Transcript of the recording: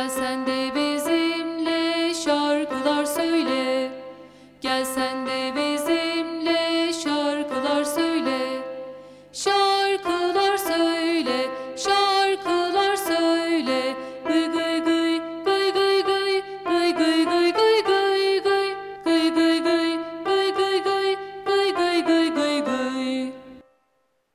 Gel sen de bizimle şarkılar söyle. Gel sen de bizimle